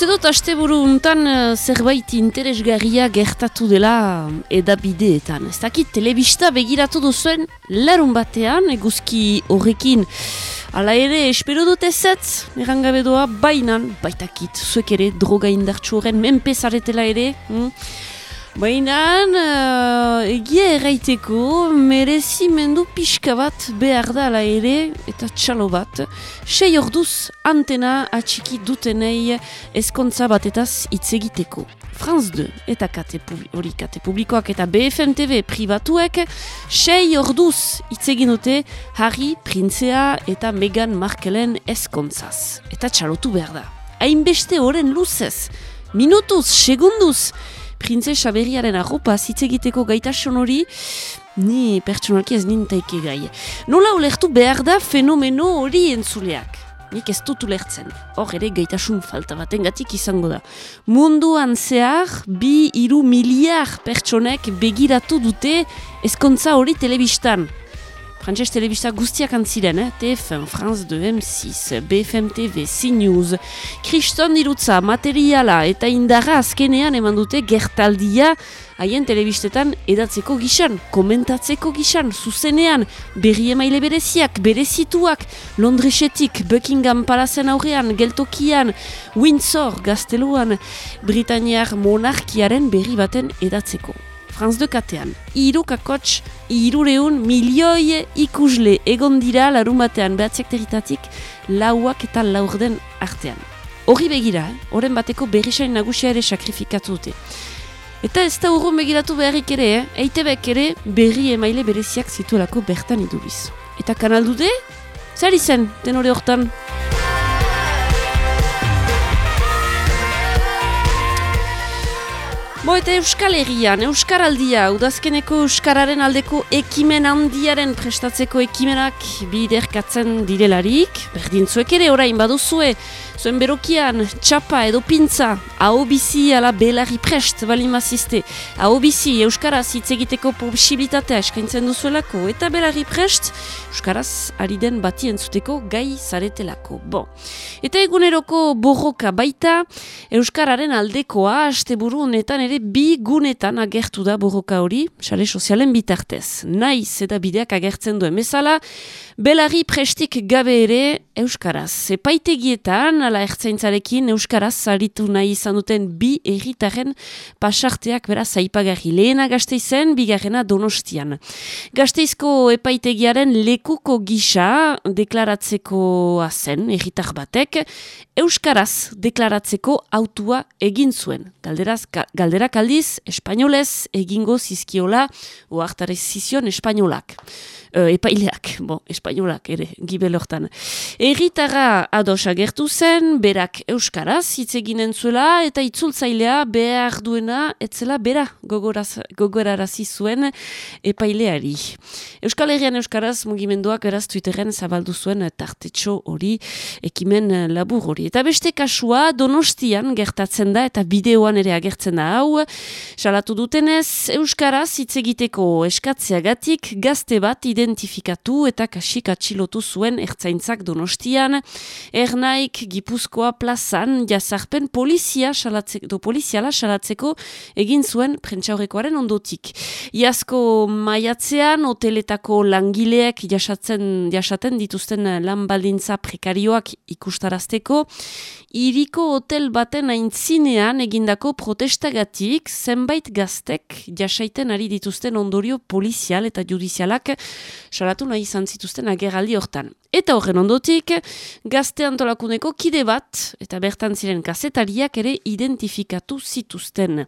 Uste dut, aste buru untan uh, zerbait interesgarria gertatu dela edabideetan. Ez dakit, telebista begiratu duzuen larun batean, eguzki horrekin. Hala ere, espero dut ezetz, errangabe doa, bainan, baitakit, zuek ere, droga indartsu horren, menpezaretela ere. Hm? Baina, uh, egia erraiteko, merezimendu pixka bat behar da ala ere, eta txalo bat, sei orduz antena atxiki dutenei eskontza batetaz hitz egiteko. Franz 2 eta kate, hori kate publikoak eta BFM TV privatuek, sei orduz hitz egin dute Harry, Printzea eta Meghan Markelen eskontzaz. Eta txalotu behar da. Hainbeste horren luzez, minutuz, segunduz, printzesa berriaren arropa zitzegiteko gaitasun hori, ni pertsonalki ez nintaike gai. Nola ulertu behar da fenomeno hori entzuleak? Nik ez dut ulertzen. Hor ere gaitasun falta baten gatik izango da. Munduan zehar, bi iru miliar pertsonek begiratu dute ezkontza hori telebistan. Frantses telebista guztiak antziren, eh? TF1, France 2, M6, BFM TV, CNews, Kriston dirutza, materiala eta indarra azkenean eman dute gertaldia haien telebistetan edatzeko gixan, komentatzeko gixan, zuzenean, berri emaile bereziak, berezituak, Londresetik, Buckingham Palazen aurrean, Geltokian, Windsor, Gazteluan, Britaniar monarkiaren berri baten edatzeko. Franz de Katean. Iru kakotx, irureun milioi ikusle egon dira larun batean behatziak teritatik lauak eta laurden artean. Horri begira, horren bateko berrisain nagusia ere sakrifikatu dute. Eta ez da urrun begiratu beharrik ere, eh? eitebek ere berri emaile bereziak zituelako bertan iduriz. Eta kanaldude, zer izen, den hori hortan? Bo eta Euskal Herrian, Euskaraldia, udazkeneko Euskararen aldeko ekimen handiaren prestatzeko ekimenak biderkatzen direlarik, berdin zuek ere orain baduzue, Zuen berokian, txapa edo pintza, hau bizi ala belari prest, bali mazizte. Hau bizi, Euskaraz hitz egiteko posibilitatea eskaintzen duzuelako, eta belari prest, Euskaraz ari den bati entzuteko gai zaretelako. Bo. Eta eguneroko borroka baita, Euskararen aldekoa, haste buru honetan ere bi gunetan agertu da borroka hori, sare sozialen bitartez. Naiz eta bideak agertzen duen bezala, belari prestik gabe ere Euskaraz. Epaitegietan, ala ertzaintzarekin Euskaraz zaritu nahi izan duten bi erritaren pasarteak beraz aipagarri. Lehena gazteizen, bigarrena donostian. Gazteizko epaitegiaren lekuko gisa deklaratzeko azen erritar batek, Euskaraz deklaratzeko autua egin zuen. Galderaz, galderak aldiz, espainolez egingo zizkiola oartare zizion espainolak. Uh, epaileak, bon, espainolak ere, gibelortan. Erritara ados agertu zen, berak euskaraz hitz eginen zuela eta itzultzailea behar duena etzela bera gogoraz, gogorarazi zuen epaileari. Euskal Herrian euskaraz mugimenduak eraz Twitteren zabaldu zuen tartetxo hori ekimen labur hori. Eta beste kasua donostian gertatzen da eta bideoan ere agertzen da hau. Salatu dutenez, euskaraz hitz egiteko eskatzeagatik gazte bat identifikatu eta kasik atxilotu zuen ertzaintzak donostian. Ernaik Gipuzkoa plazan jazarpen polizia salatzeko, do poliziala salatzeko egin zuen prentsaurrekoaren ondotik. Iazko maiatzean hoteletako langileak jasatzen, jasaten dituzten lan baldintza prekarioak ikustarazteko, iriko hotel baten aintzinean egindako protestagatik zenbait gaztek jasaiten ari dituzten ondorio polizial eta judizialak salatu nahi izan zituzten agerraldi hortan. Eta horren ondotik, gazte antolakuneko kide bat, eta bertan ziren kasetariak ere identifikatu zituzten.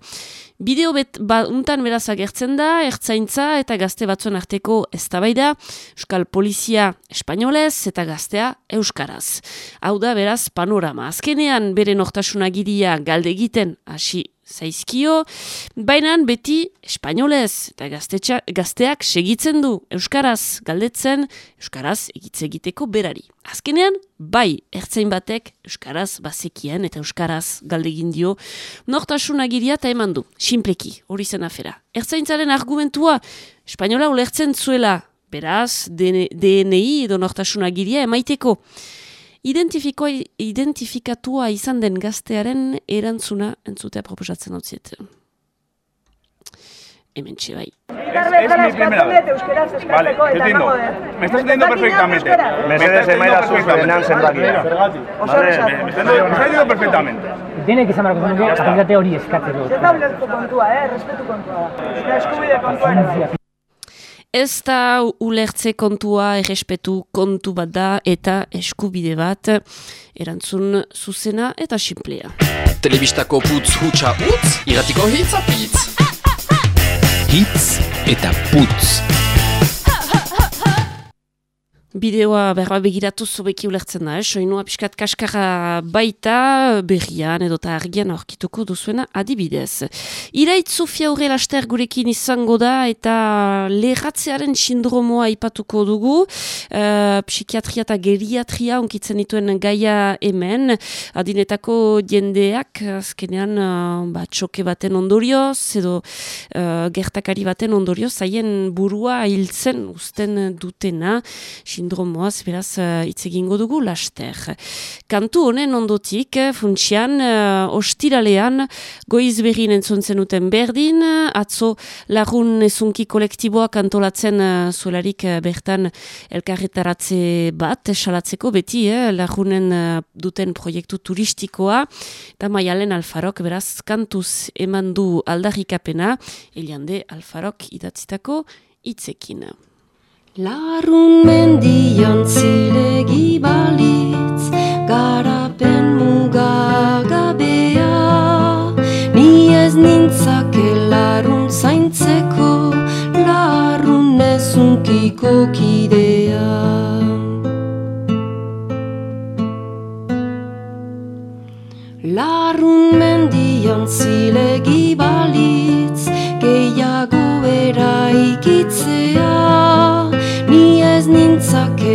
Bideo bet, ba, untan beraz agertzen da, ertzaintza eta gazte batzuen arteko eztabaida, Euskal Polizia espainolez eta gaztea Euskaraz. Hau da beraz panorama. Azkenean bere nortasunagiria galde egiten hasi zaizkio, baina beti espainolez eta gazteak segitzen du Euskaraz galdetzen, Euskaraz egitze egiteko berari. Azkenean, bai, ertzain batek Euskaraz bazekien eta Euskaraz galdegin dio, nortasun agiria eta eman du, simpleki, hori zen afera. Ertzaintzaren argumentua, espainola ulertzen zuela, beraz, DNI edo nortasun agiria emaiteko. Identifikatua izan den gaztearen erantzuna entzutea proposatzen hau zieten hemen bai. Es mi primera vez. Vale, yo entiendo. Me estás entendiendo perfectamente. Me estás entendiendo perfectamente. Me estás entendiendo perfectamente. Tiene que ser una cosa que aplikate hori eskatzeko. Ez da ulertu kontua, eh? Respetu kontua. Eta eskubide kontua. Ez da ulertze kontua, errespetu kontu bat da eta eskubide bat erantzun zuzena eta simplea. Telebistako putz hutsa utz, iratiko hitz apitz hitz eta putz. Bideoa berra begiratu zobeki ulertzen da, eh? soinua piskat kaskara baita berrian edo eta argian aurkituko duzuena adibidez. Irait Sofia Aure Laster gurekin izango da eta lehatzearen sindromoa ipatuko dugu, uh, psikiatria eta geriatria onkitzen dituen gaia hemen, adinetako jendeak azkenean uh, ba, txoke baten ondorioz edo uh, gertakari baten ondorioz zaien burua hiltzen usten dutena, sindromoaz, beraz, uh, egingo dugu laster. Kantu honen ondotik, eh, funtsian, uh, ostiralean, goiz berrin entzontzen uten berdin, atzo lagun ezunki kolektiboa kantolatzen uh, zuelarik bertan elkarretaratze bat, esalatzeko beti, eh, lagunen duten proiektu turistikoa, eta maialen alfarok, beraz, kantuz eman du aldarrikapena, eliande alfarok idatzitako itzekin. Larun mendian zilegi balitz, garapen mugagabea, ni ez nintzake larun zaintzeko, larun ezunkiko kidea. Larun mendian zilegi balitz,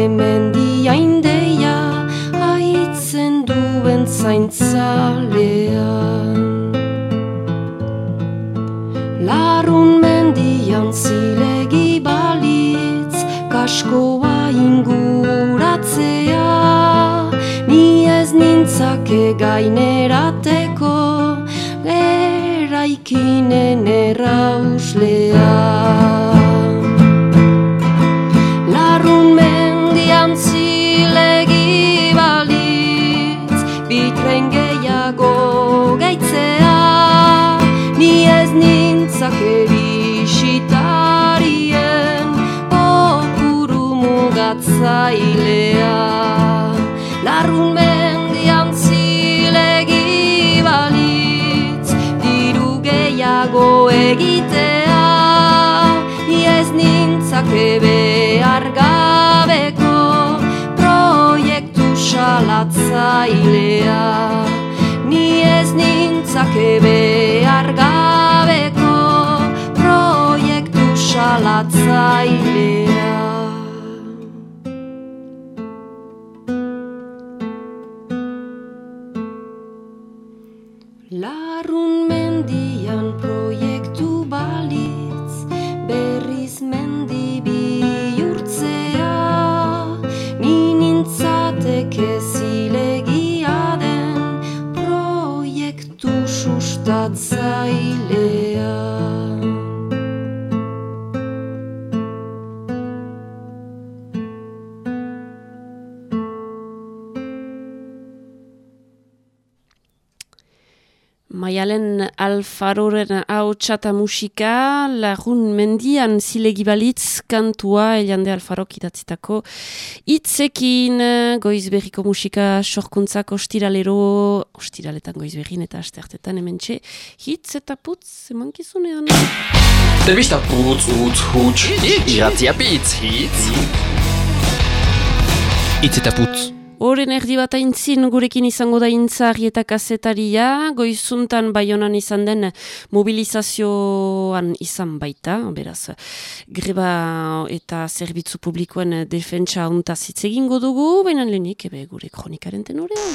mendia indeia haitzen duen zaintzalean. Larun mendian zilegi balitz kaskoa inguratzea ni ez nintzake gainerateko eraikinen errauslean. Mugatzailea larrun mendian zilegi balitz diru gehiago egitea. Iez nintzake behar gabeko proiektu salatzailea ni ez nintzake behar gabeko salatzailea Alfaroren hau txata musika, lagun mendian zilegi balitz kantua eliande Alfarok idatzitako. Itzekin goiz berriko musika sorkuntzak ostiralero, ostiraletan goiz berrin eta astertetan hemen txe, hitz eta putz emankizunean. Telbista putz, utz, hutz, iratzia pitz, hitz. Hitz eta putz. Horen erdi bat aintzin gurekin izango da intzari eta kasetaria, goizuntan baionan izan den mobilizazioan izan baita, beraz, greba eta zerbitzu publikoen defentsa untaz egingo dugu, baina lehenik ebe gure kronikaren tenorean.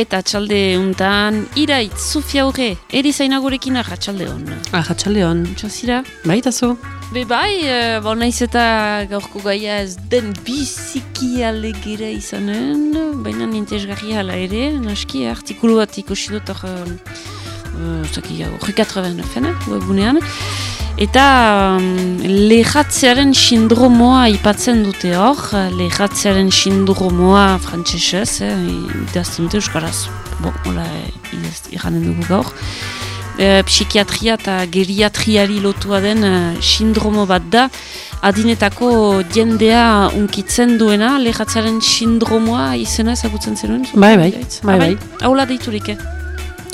Eta txalde untan, iraitz, Sofia horre, erizaina gurekin ahatxalde hon. Ahatxalde hon. Txasira? Baita zu. Be bai, uh, ba naiz eta gaurko gaia ez den biziki alegera izanen, baina nintezgarri hala ere, naski artikulu bat ikusi dut hor, uh, zaki, webunean. Eta um, lehatzearen sindromoa ipatzen dute hor, lehatzearen sindromoa frantzesez, eh, idazten dute euskaraz, bon, hola, iranen dugu gaur. E, psikiatria eta geriatriari lotua den e, sindromo bat da, adinetako jendea unkitzen duena, lehatzaren sindromoa izena ezagutzen zenuen? Bai, bai, bai, bai. Hau la deiturik, eh?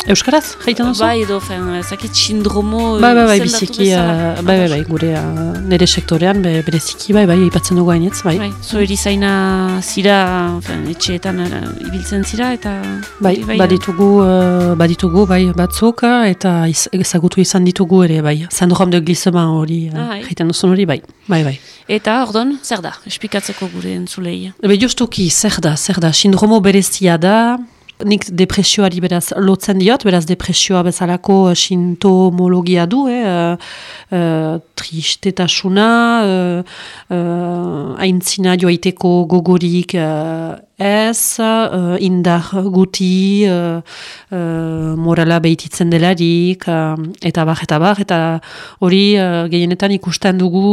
Euskaraz, jaiten duzu? Bai, edo, fen, zakit sindromo... Bai, bai, bai, biziki, uh, bai, bai, bai, gure uh, nire sektorean, be, bereziki, bai, bai, ipatzen dugu hainitz, bai. Bai, zo erizaina zira, fen, etxeetan uh, ibiltzen zira, eta... Bai, bai, baditugu, uh, baditugu, bai, batzuk, eta ezagutu izan ditugu ere, bai, zandroam de glisema hori, uh, jaiten duzun hori, bai, bai, bai. Eta, ordon, zer da, espikatzeko gure entzulei? Ebe, justuki, zer da, zer da, sindromo berezia da, nik depresioari beraz lotzen diot, beraz depresioa bezalako uh, sintomologia du, eh, uh, uh, tristetasuna, uh, uh, aintzina joaiteko gogorik uh, ez, uh, indar guti, uh, uh, morala behititzen delarik, uh, eta bar, eta bar, eta hori uh, gehienetan ikusten dugu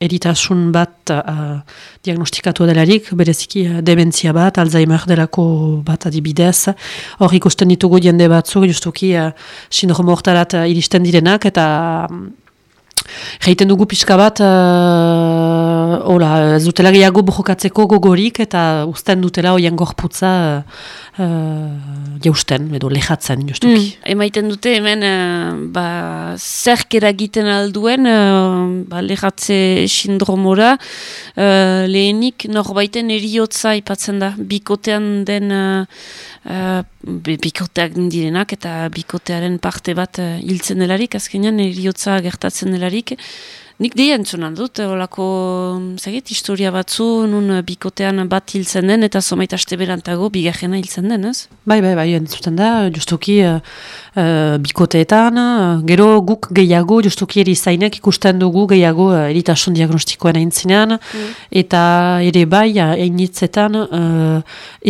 eritasun bat uh, diagnostikatu delarik, bereziki uh, dementzia bat, Alzheimer delako bat adibidez. Hor ikusten ditugu jende batzuk, justuki uh, sindromo hortarat uh, iristen direnak, eta Reiten dugu pixka bat, uh, hola, zutela gehiago bojokatzeko gogorik eta uzten dutela oien gorputza uh, jausten, edo lehatzen, justuki. Mm, emaiten dute hemen, uh, ba, zerk eragiten alduen, uh, ba, lehatze sindromora, uh, lehenik norbaiten eriotza ipatzen da, bikotean den uh, bikoteak direnak eta bikotearen parte bat uh, hiltzen delarik, azkenean eriotza gertatzen delarik. Nik di entzunan dut, olako, zaget, historia batzu, nun bikotean bat hiltzen den, eta somaita berantago bigarrena hiltzen den, ez? Bai, bai, bai, entzuten da, justuki uh, uh, bikoteetan, uh, gero guk gehiago, justuki erizainek ikusten dugu gehiago uh, eritasun diagnostikoen aintzinean, mm. eta ere bai, hainitzetan, uh,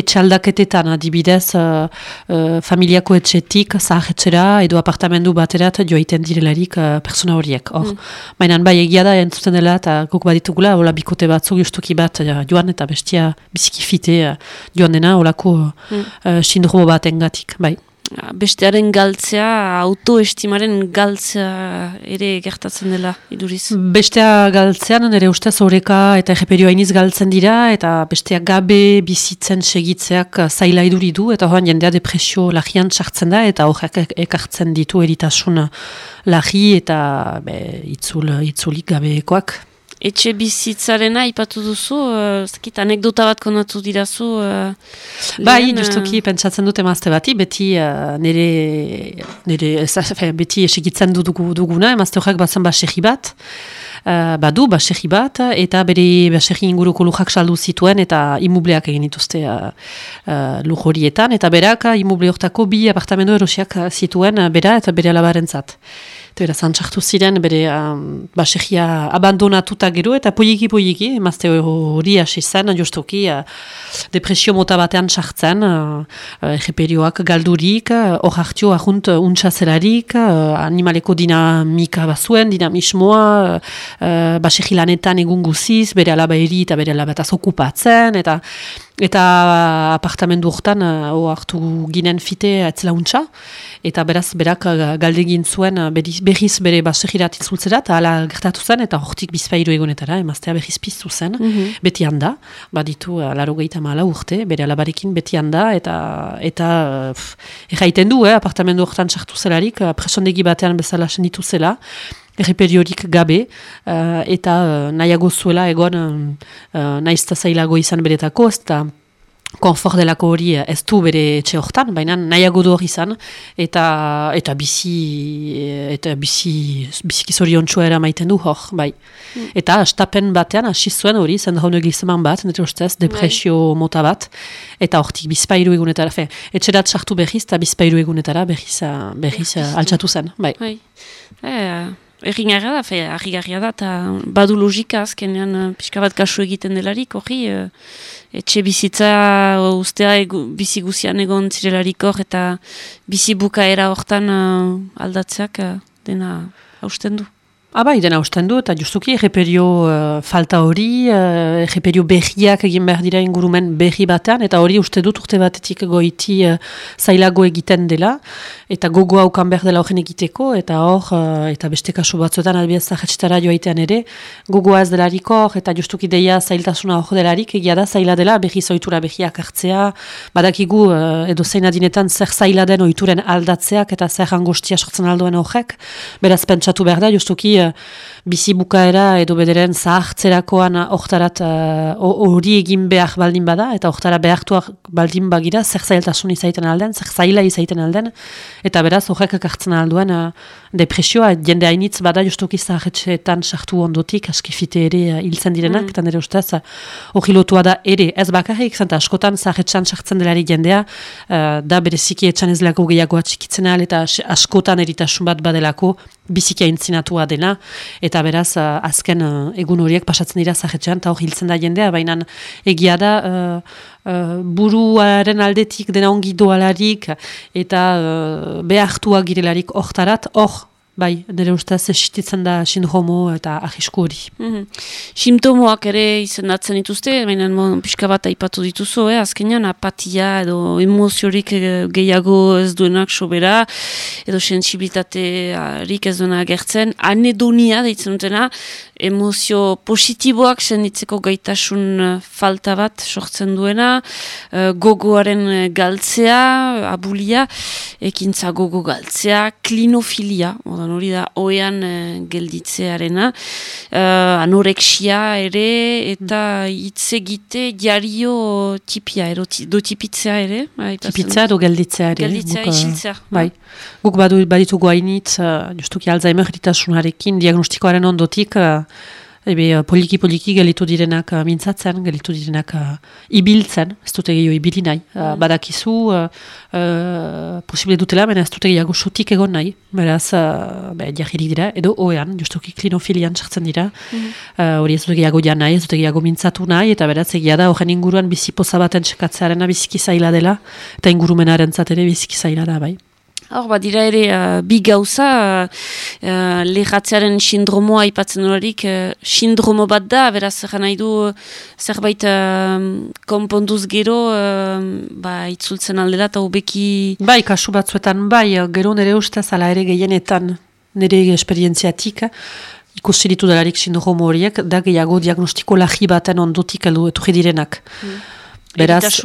etxaldaketetan adibidez, uh, uh, familiako etxetik, zahetxera, edo apartamendu baterat joaiten direlarik uh, persona horiek, hor. Mm. bai, egia da entzuten dela eta guk baditugula hola bikote batzuk justuki bat joan eta bestia biziki fite joan dena holako mm. uh, sindromo bat engatik, bai. Bestearen galtzea, autoestimaren galtzea ere gertatzen dela, iduriz? Bestea galtzean, nire ustez horreka eta egeperio hainiz galtzen dira, eta bestea gabe bizitzen segitzeak zaila iduri du, eta horan jendea depresio lagian sartzen da, eta horrek ekartzen ditu eritasun lagi eta be, itzul, itzulik gabekoak. Etxe bizitzarena ipatu duzu, uh, anekdota bat konatu dirazu. Uh, bai, justuki uh... pentsatzen dute emazte bati, beti uh, nire, nire fe, beti esikitzen dugu, duguna, emazte horrek batzen baserri bat, uh, badu baserri bat, eta bere baserri inguruko lujak saldu zituen, eta imubleak egin dituzte uh, uh, lujorietan, eta berak imuble hortako bi apartamendu erosiak zituen, bera eta bere alabarentzat. Eta zantzartu ziren, bere um, basegia abandonatuta gero, eta poiki poiki, emazte hori hasi zen, joztoki, uh, depresio mota batean sartzen, uh, uh, galdurik, hor uh, hartio ahunt untsazelarik, uh, animaleko dinamika bazuen, dinamismoa, uh, basegilanetan egun guziz, bere alaba eri eta bere alaba okupatzen, eta eta apartamendu hortan uh, hartu ginen fite etzela untsa, eta beraz berak galdegin zuen berriz, berriz bere basegirat itzultzera, eta ala gertatu zen, eta hortik bizpairu egonetara, emaztea berriz piztu zen, mm beti handa, baditu laro gehieta mala urte, bere alabarekin beti handa, eta eta erraiten du, eh, apartamendu hortan sartu zelarik, presondegi batean bezala senditu zela, erreperiorik gabe, uh, eta uh, nahiago zuela egon uh, uh, nahizta zailago izan beretako, eta konfort delako hori eh, ez du bere etxe hortan, baina nahiago du hori izan, eta, eta bizi, eh, eta bizi, biziki zoriontxua era maiten du hor, bai. Mm. Eta astapen batean, hasi zuen hori, zen dagoen eglizeman bat, nire ustez, bai. depresio bai. mota bat, eta hortik bizpairu egunetara, fe, etxerat sartu behiz, eta bizpairu egunetara behiz, behiz altxatu zen, bai. bai. E, Egin gara da, fe, da, eta badu logika azkenean pixka bat kasu egiten delarik, hori, etxe bizitza ustea egu, bizi guzian egon zirelariko eta bizi bukaera hortan uh, aldatzeak dena hausten du. Aba, ah, idena usten du, eta justuki egeperio uh, falta hori, uh, egeperio behiak egin behar dira ingurumen behi batean, eta hori uste dut urte batetik goiti uh, zailago egiten dela, eta gogo haukan behar dela horren egiteko, eta hor, uh, eta beste kasu batzuetan albiaz zahetxetara joaitean ere, gogoa ez delariko, eta justuki deia zailtasuna hor delarik, egia da zaila dela, behi zoitura behiak hartzea, badakigu uh, edo zein adinetan zer zaila den oituren aldatzeak, eta zer angostia sortzen alduen horrek, beraz pentsatu behar da, justuki uh, bizi bukaera edo bederen zahartzerakoan oktarat eh, hori uh, egin behar baldin bada eta oktara behartuak baldin bagira zer zailtasun izaiten alden, zer zaila izaiten alden eta beraz horrek hartzen alduen uh, depresioa jende hainitz bada justuki zahartxeetan sartu ondotik askifite ere uh, hiltzen direnak mm. eta nire ustez hori lotua da ere ez bakarrik zanta askotan zahartxean sartzen delari jendea uh, da bereziki etxan ez lako gehiago atxikitzen eta askotan eritasun bat badelako biziki aintzinatua dena, eta beraz, uh, azken uh, egun horiek pasatzen dira zahetxean, eta hor hiltzen da jendea, baina egia da, uh, buruaren aldetik dena ongi doalarik, eta uh, behartua girelarik hortarat, hor, Bai, nire ustez esititzen da sindromo eta ahisku hori. Mm -hmm. Simptomoak ere izendatzen dituzte, baina pixka bat aipatu dituzu, eh? azkenean apatia edo emoziorik eh, gehiago ez duenak sobera, edo sensibilitatearik ez duena gertzen, anedonia deitzen dutena, emozio positiboak senditzeko gaitasun eh, falta bat sortzen duena, uh, gogoaren galtzea, abulia, ekintza gogo galtzea, klinofilia, orduan hori da oean gelditzearena, anorexia ere eta hitz egite jario tipia, ero, do tipitzea ere. Bai, tipitzea do gelditzea ere. Gelditzea, isiltzea. Bai. Guk badu, baditugu hainitz, uh, justuki Alzheimer ditasunarekin, diagnostikoaren ondotik, uh, Ebe, uh, poliki poliki gelitu direnak uh, mintzatzen, gelitu direnak uh, ibiltzen, ez dute gehiago ibili nahi. Uh, mm. Badakizu, uh, uh, posible dutela, baina ez dute gehiago sotik egon nahi. Beraz, uh, be, dira, edo oean, justuki klinofilian sartzen dira. Mm. Hori uh, ez dute gehiago jan nahi, ez dute gehiago mintzatu nahi, eta beraz, egia da, horren inguruan bizipoza baten txekatzearen biziki zaila dela, eta ingurumenaren zatere biziki zaila da, bai. Hor, bat dira ere, uh, bi gauza, uh, lehatzearen sindromoa ipatzen horarik, uh, sindromo bat da, beraz, nahi du, zerbait uh, konponduz gero, uh, ba, itzultzen aldela, eta ubeki... Bai, kasu batzuetan, bai, gero nire ustez, ala ere gehienetan, nire esperientziatik, ikusi ditu delarik sindromo horiek, da gehiago diagnostiko lahi baten ondotik edu etu direnak. Mm. Beraz,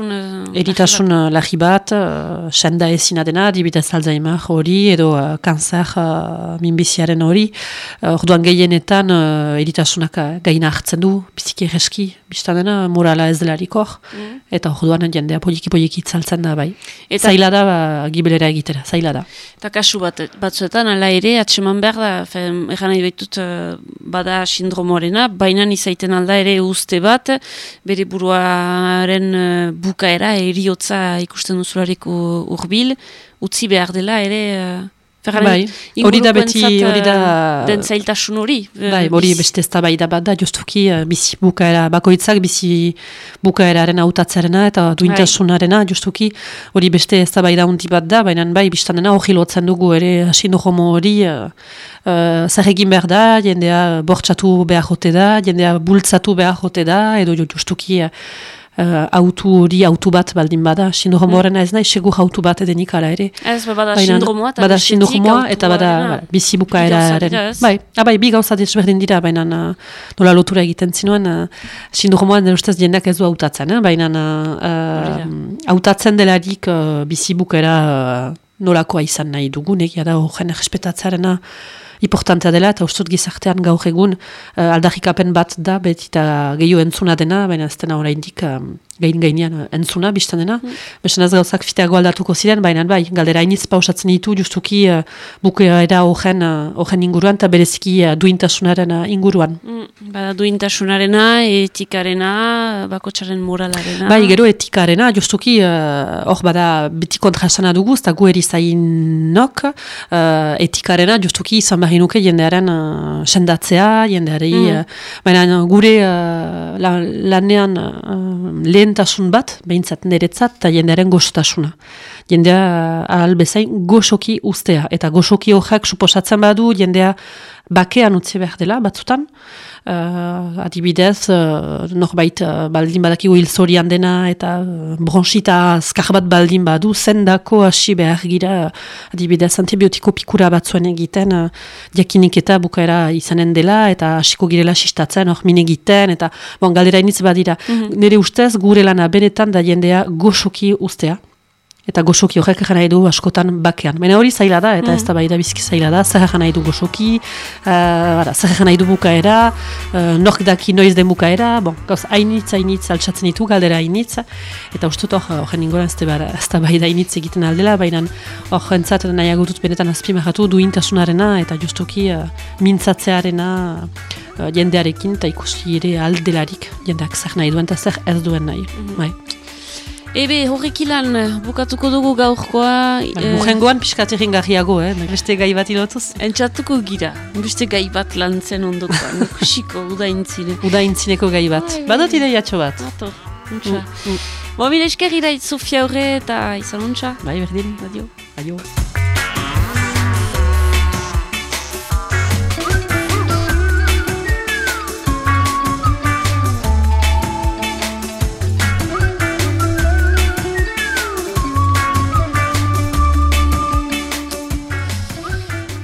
eritasun uh, lahi bat, uh, senda ezina dena, dibitez Alzheimer hori, edo uh, kanzer uh, minbiziaren hori. Orduan uh, gehienetan uh, eritasunak uh, gaina hartzen du, biziki egeski, biztan dena, morala ez delarik hor. Mm. Eta orduan jendea poliki-poliki itzaltzen da, bai. Eta, zaila da, ba, gibelera egitera, zaila da. Eta kasu bat, batzuetan, ala ere, atseman behar da, egan nahi behitut, uh, bada sindromoarena, baina izaiten alda ere uste bat, bere buruaren bukaera eriotza ikusten duzulariko urbil, utzi behar dela ere... Uh, bai, hori da beti, hori da... Den zailtasun hori. Bai, hori beste ez da bai da bat da, justuki bizi bukaera, bakoitzak bizi bukaeraren autatzarena eta duintasunarena, justuki hori beste ez da bai da unti bat da, baina bai, biztan dena hori lotzen dugu ere, hasin homo hori, uh, uh, behar da, jendea bortxatu behar jote da, jendea bultzatu behar jote da, edo justuki... Uh, uh, autu hori autu bat baldin bada, sindromoaren ez nahi, segur autu bat edenik ala ere. Ez, bada sindromoa eta bada sindromoa eta bada bizibuka eraren. Bai, abai, bi gauza desberdin dira, baina nola lotura egiten zinuen, uh, sindromoa nire ustez jendeak ez du autatzen, eh? baina uh, autatzen delarik uh, bizibukera uh, nolakoa izan nahi dugu, negia da horren respetatzarena importantea dela, eta ustut gizartean gaur egun uh, aldarrikapen bat da, beti eta gehiu entzuna dena, baina ez dena oraindik um, gain gainean uh, entzuna, biztan dena. Mm. Besen ez gauzak fiteago aldatuko ziren, baina bai, galdera iniz pausatzen ditu, justuki uh, bukeera horren uh, inguruan, eta bereziki uh, duintasunaren uh, inguruan. Mm, bada duintasunarena, etikarena, bakotxaren moralarena. Bai, gero etikarena, justuki hor uh, bada beti kontrasana dugu, eta gu erizainok uh, etikarena, justuki izan behar nuke jendearen uh, sendatzea, jendeari, mm. uh, baina gure uh, lanean uh, lehentasun bat, behintzat niretzat, eta jendearen gozotasuna. Jendea ahal bezain goxoki ustea. Eta goxoki horrek suposatzen badu jendea bakean utzi behar dela, batzutan. Uh, adibidez, uh, norbait uh, baldin badaki hil zorian dena eta uh, bronxita azkar bat baldin badu, zendako hasi behar gira, adibidez, antibiotiko pikura batzuen egiten, uh, diakinik eta bukaera izanen dela, eta hasiko girela sistatzen, hor min egiten, eta bon, galdera initz badira. Mm -hmm. Nire ustez, gure lana benetan da jendea goxoki ustea. Eta goxoki horrek egin nahi du askotan bakean. Baina hori zaila da, eta mm. ez da bai da bizki zaila da, zer egin nahi du goxoki, uh, zer egin nahi du bukaera, uh, nork daki noiz den bukaera, bon, gauz hainitz, hainitz, altsatzen ditu, galdera hainitz, eta uste dut horren ingoran ez da bai da hainitz egiten aldela, baina hor entzat nahi agutut benetan azpimahatu duintasunarena, eta justuki uh, mintzatzearena uh, jendearekin, eta ikusi ere aldelarik jendeak zer nahi duen, eta zer ez duen nahi. Mm bai. Ebe, horrek ilan, bukatuko dugu gaurkoa... Ba, Mujengoan e... piskat egin garriago, eh? beste gai bat ilotuz? Entzatuko gira, beste gai bat lan zen ondokoan, kusiko, udaintzine. Udaintzineko gai bat. Bai, Badot ideiatxo bat. Ato, untxa. Mm, mm. Bo, mire esker irait Sofia horre eta izan untxa. Bai, berdin. Adio. Adio.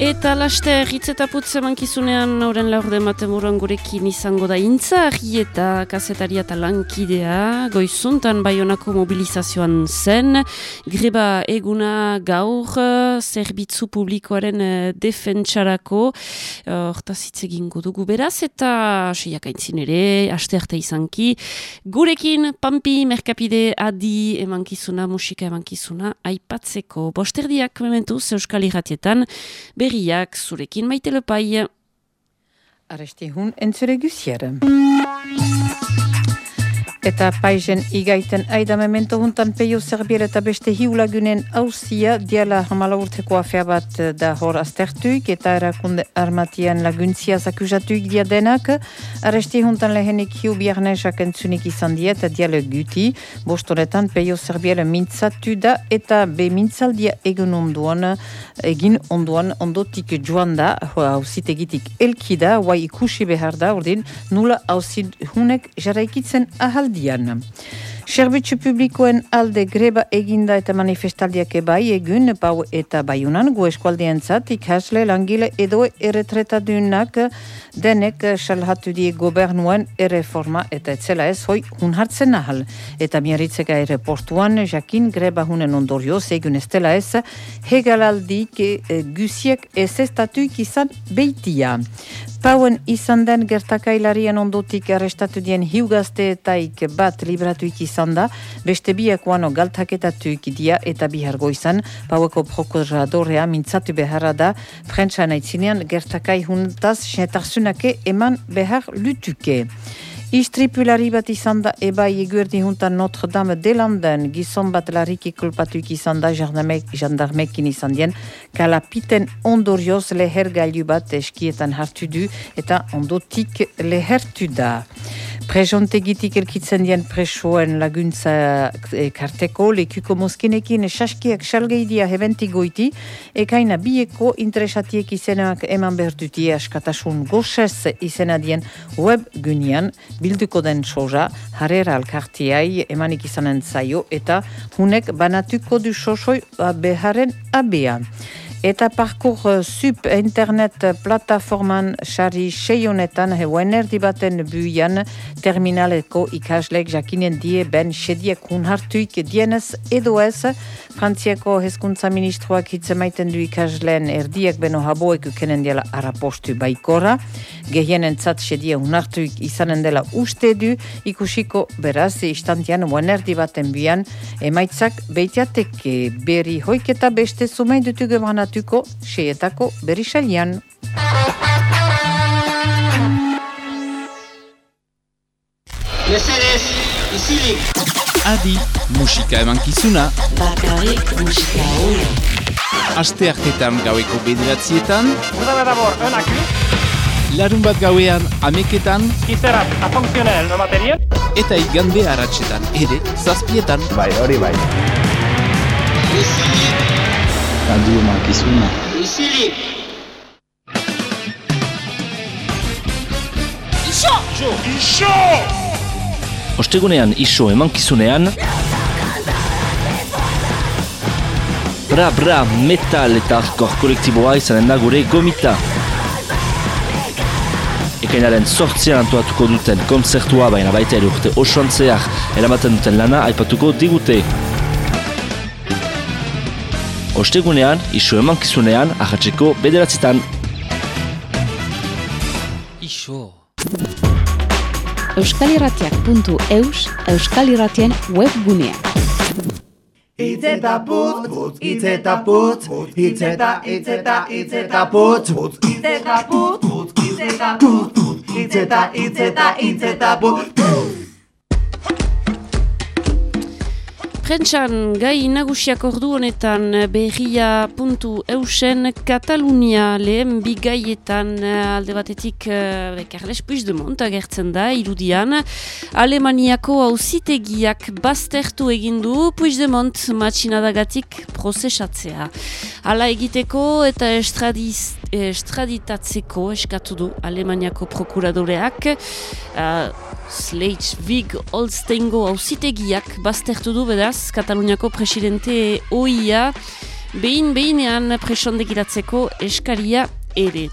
Eta laste hitz eta putz emankizunean horren laurde matemuran gurekin izango da intzari eta kasetaria eta lankidea. Goizuntan baionako mobilizazioan zen. Greba eguna gaur zerbitzu publikoaren eh, defentsarako. Horta uh, hitz egingo dugu beraz eta seiak aintzin ere aste arte izanki gurekin pampi merkapide adi emankizuna musika emankizuna aipatzeko. Bosterdiak mementuz euskal irratietan berriak zurekin maite lepai. Arresti hun entzure gusiere. Eta paizen igaiten aida memento huntan peio zerbiel eta beste hiulagunen hausia diala hamala urteko afea bat da hor astertuik eta erakunde armatian laguntzia zakuzatuik dia denak. Arresti huntan lehenik hiu biarnesak entzunik izan dia eta diala guti. Bostonetan peio zerbiel mintzatu da eta be mintzaldia egin onduan, egin onduan ondotik joan da, hausit egitik elkida, guai ikusi behar da, ordin, nula hausit hunek jarraikitzen ahal aldian. Serbitzu publikoen alde greba eginda eta manifestaldiak ebai egun, pau eta baiunan, gu eskualdean zat, ikasle, langile edo erretretadunak denek salhatu die gobernuen erreforma eta etzela ez hoi hun hartzen. Eta miaritzeka ere portuan, jakin greba hunen ondorioz egun estela ez, hegalaldik e, gusiek ez estatuik izan beitia. Pauen izan den gertakailarian ondotik arrestatu dien hiugazteetaik bat libratuik izan da, beste biak uano galtaketatuik dia eta bihargo izan, paueko prokuradorea mintzatu beharra da, prentsa naitzinean gertakai huntaz senetarsunake eman behar lutuke. Istripulari bat izan da ebai eguerdi juntan Notre Dame de Landen gizon bat lariki kulpatuik izan da jandarmekin izan dien kalapiten ondorioz leher gailu bat eskietan hartu du eta ondotik lehertu da. Prejontegitik elkitzen dien presoen laguntza e, karteko lekuko moskenekin saskiak salgeidia hebenti goiti ekaina bieko interesatiek izenak eman berduti askatasun goxez izena dien web gunian bilduko den soja harera alkartiai emanik izanen zaio eta hunek banatuko du sosoi beharen abea. Eta parkur uh, sub internet plataforman sari seionetan heuen erdi baten buian terminaleko ikaslek jakinen die ben sediek hartuik dienez edo ez Frantziako hezkuntza ministroak hitzemaiten du ikasleen erdiek beno haboek ukenen dela arapostu baikora. Gehienen zat sedia unartuik izanen dela uste du ikusiko beraz istantian erdi baten bian emaitzak beitiateke berri hoiketa beste zumain dutu gebanatuko seietako berri salian. Mesedez, izilik! Adi, musika eman kizuna. Bakarrik musika hori. Aste hartetan gaueko bederatzietan. D'abord un accu Larun bat gauean ameketan. à fonctionnel le matériel. Eta igande haratsetan ere zazpietan. Bai, hori bai. Radio Makizuna. Ostegunean iso emankizunean. Bra bra metal eta hardcore kolektiboa izanen da gure gomita. Ekainaren sortzean antuatuko duten konzertua baina baita ere urte osoan zehar eramaten duten lana aipatuko digute Ostegunean, iso emankizunean, ahatzeko bederatzitan. Iso. euskalirratiak.eus euskalirratien webgunea. Itz eta putz, itz eta putz, itz eta, itz eta, itz eta putz, itz eta putz, itz eta putz, putz, itz eta, itz eta, itz eta putz, Prentxan gai nagusiak ordu honetan berria puntu eusen Katalunia lehen bigaietan alde batetik uh, Carles Puigdemont agertzen da irudian Alemaniako auzitegiak baztertu egindu Puigdemont matxinadagatik prozesatzea. Hala egiteko eta estradiz, estraditatzeko eskatu du Alemaniako prokuradoreak. Uh, Sleitz Vig Olstengo auzitegiak baztertu du bedaz Kataluniako presidente oia behin behinean presondegiratzeko eskaria ere.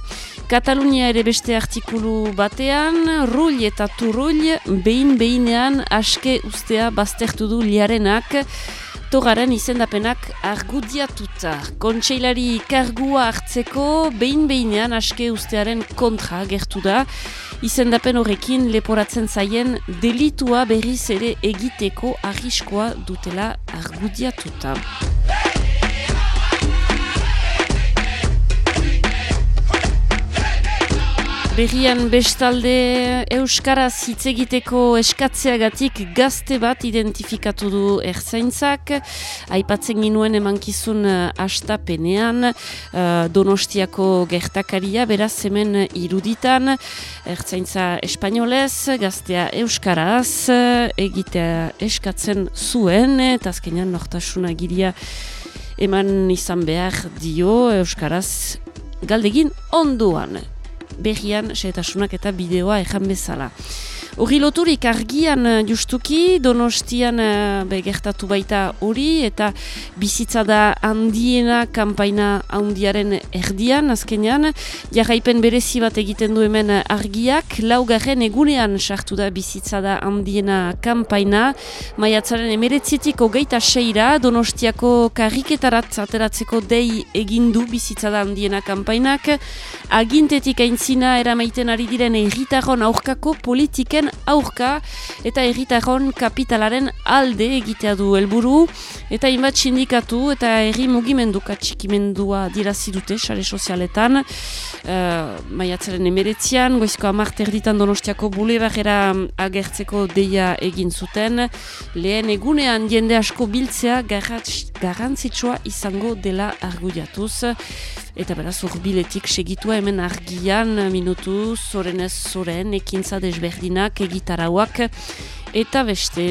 Katalunia ere beste artikulu batean, rull eta turrull behin behinean aske ustea baztertu du liarenak, Togaren izendapenak argudiatuta. Kontseilari kargua hartzeko behin behinean aske ustearen kontra gertu da. Izendapen horrekin leporatzen zaien delitua berriz ere egiteko arriskoa dutela argudiatuta. Berrian bestalde Euskaraz hitz egiteko eskatzeagatik gazte bat identifikatu du erzaintzak. Aipatzen ginuen emankizun uh, astapenean uh, donostiako gertakaria beraz hemen iruditan. Ertzaintza espainolez, gaztea Euskaraz uh, egitea eskatzen zuen eta azkenean nortasuna giria eman izan behar dio Euskaraz galdegin onduan berrian setasunak eta bideoa ejan bezala. Hori loturik argian eh, justuki, donostian uh, begertatu baita hori, eta bizitza da handiena kampaina handiaren erdian, azkenean, jarraipen berezi bat egiten du hemen argiak, laugarren egunean sartu da bizitza da handiena kampaina, maiatzaren emeretzitik hogeita seira, donostiako karriketarat ateratzeko dei egindu bizitza da handiena kampainak, agintetik aintzina eramaiten ari diren erritarron aurkako politiken aurka eta herritarron kapitalaren alde egitea du helburu. Eta inbat sindikatu eta herri mugimenduka txikimendua dirazi dute sare sozialetan. Uh, maiatzaren emeretzian goizko amart erditan donostiako bulebagera agertzeko deia egin zuten. Lehen egunean jende asko biltzea garrantzitsua izango dela argudiatuz Eta beraz, urbiletik segitua hemen argian minutu, zoren ez zoren, ekintza desberdinak, egitarauak, eta beste.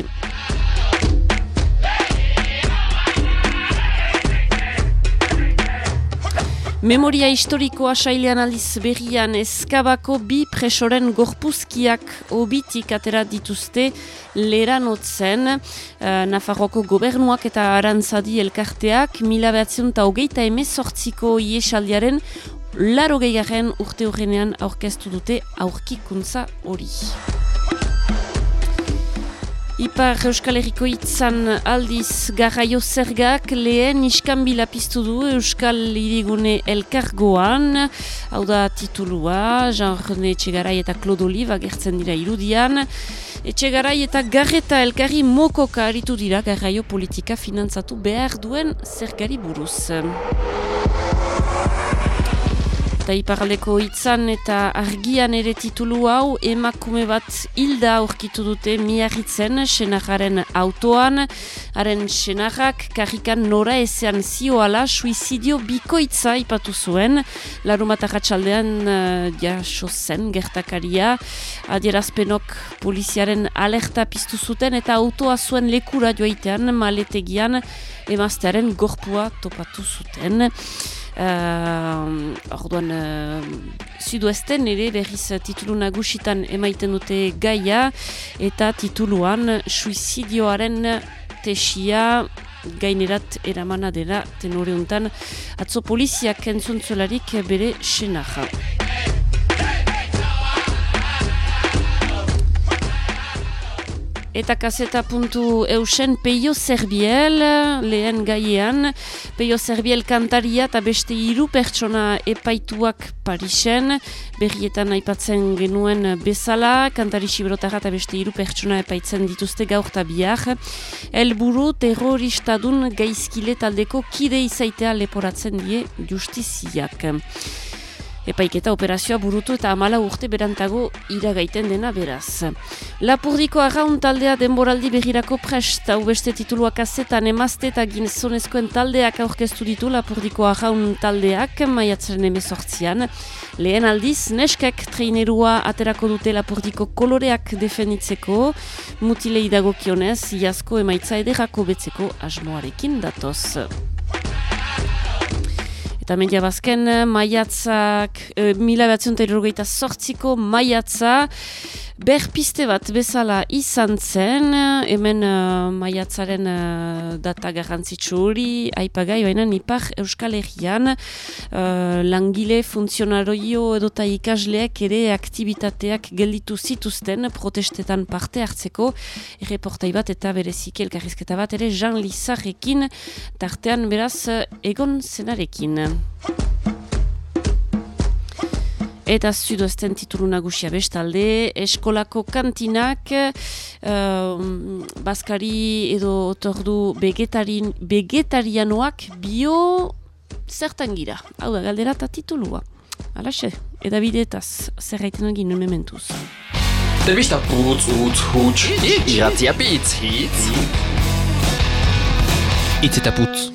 Memoria historikoa sailean aldiz berrian eskabako bi presoren gorpuzkiak obitik atera dituzte leranotzen uh, Nafarroko gobernuak eta arantzadi elkarteak mila behatzen eta hogeita emezortziko iesaldiaren laro gehiagaren urte horrenean aurkeztu dute aurkikuntza hori. Ipar Euskal Herriko itzan aldiz garraio zergak lehen iskanbila piztu du Euskal Irigune elkargoan, hau da titulua, Jean-René Etxegarai eta Claude Oliva gertzen dira irudian. Etxegarai eta garreta elkarri mokoka aritu dira garraio politika finantzatu behar duen zergari buruz. Eta iparaldeko hitzan eta argian ere titulu hau emakume bat hilda aurkitu dute miarritzen senajaren autoan. Haren senajak karrikan nora ezean zioala suizidio bikoitza ipatu zuen. Larumat ahatsaldean uh, jaso zen gertakaria. Adierazpenok poliziaren alerta piztu zuten eta autoa zuen lekura joaitean maletegian emaztearen gorpua topatu zuten. Uh, orduan, uh, Sudoesten ere berriz titulu nagusitan emaiten dute gaia eta tituluan suizidioaren tesia gainerat eramana dela tenore untan atzo poliziak entzuntzuelarik bere senaja. Eta kaseta puntu eusen Peio Zerbiel, lehen gaiean. Peio Zerbiel kantaria eta beste hiru pertsona epaituak Parisen. Berrietan aipatzen genuen bezala, kantari sibrotara eta beste hiru pertsona epaitzen dituzte gaur eta bihar. Elburu terroristadun gaizkile taldeko kide izaitea leporatzen die justiziak. Epaiketa operazioa burutu eta amala urte berantago iragaiten dena beraz. Lapurdiko arraun taldea denboraldi begirako prest, hau beste tituluak azetan emazte eta ginezonezkoen taldeak aurkeztu ditu Lapurdiko arraun taldeak maiatzaren emezortzian. Lehen aldiz, neskek trainerua aterako dute Lapurdiko koloreak defenditzeko, mutilei dagokionez, iazko emaitza ederako betzeko asmoarekin datoz. Eta media bazken, maiatzak, e, mila behatzen sortziko maiatza, berpiste bat bezala izan zen, hemen uh, maiatzaren uh, data garrantzitsu hori, aipagai, baina nipar Euskal Herrian, uh, langile funtzionaroio edota ikasleak ere aktivitateak gelditu zituzten protestetan parte hartzeko, erreportai bat eta berezik elkarrizketa bat ere Jean Lizarrekin, tartean beraz egon zenarekin. Eta zudoesten titulu nagusia bestalde, eskolako kantinak, uh, baskari edo otordu vegetarianoak bio zertan gira. Hau da, galdera eta titulua. Alaxe, eda bidetaz, zer gaiten egin mementuz. Debista putz, utz, hutz, iratzia pitz, hitz. Itz eta putz.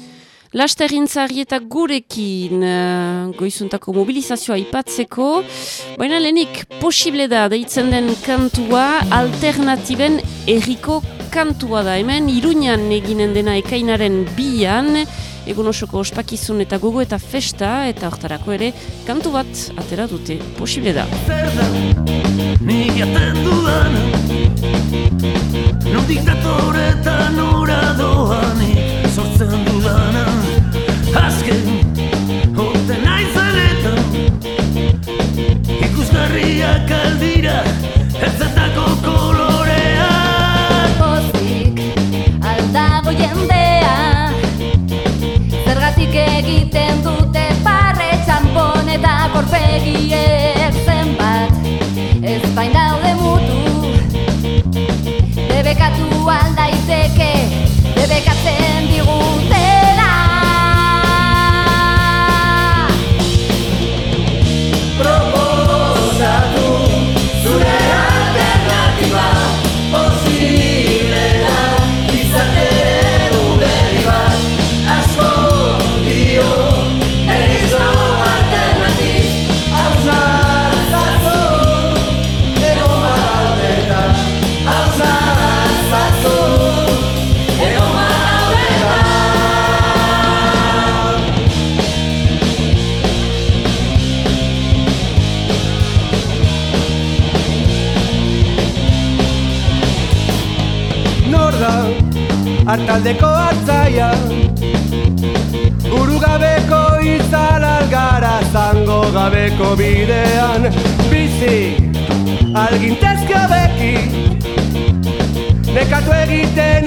Lasterrintzari eta gurekin uh, goizuntako mobilizazioa ipatzeko, baina lehenik posible da deitzen den kantua alternatiben erriko kantua da. Hemen Iruñan eginen dena ekainaren bian, egun osoko ospakizun eta gogo eta festa eta hortarako ere kantu bat atera dute posible da. Nik jaten dudan Non diktatore eta nora doanik Sortzen dudana yeah. Hartaldeko hartzaia Uru gabeko izan algara zango gabeko bidean. Bizi algintezka beki. Nekatu egiten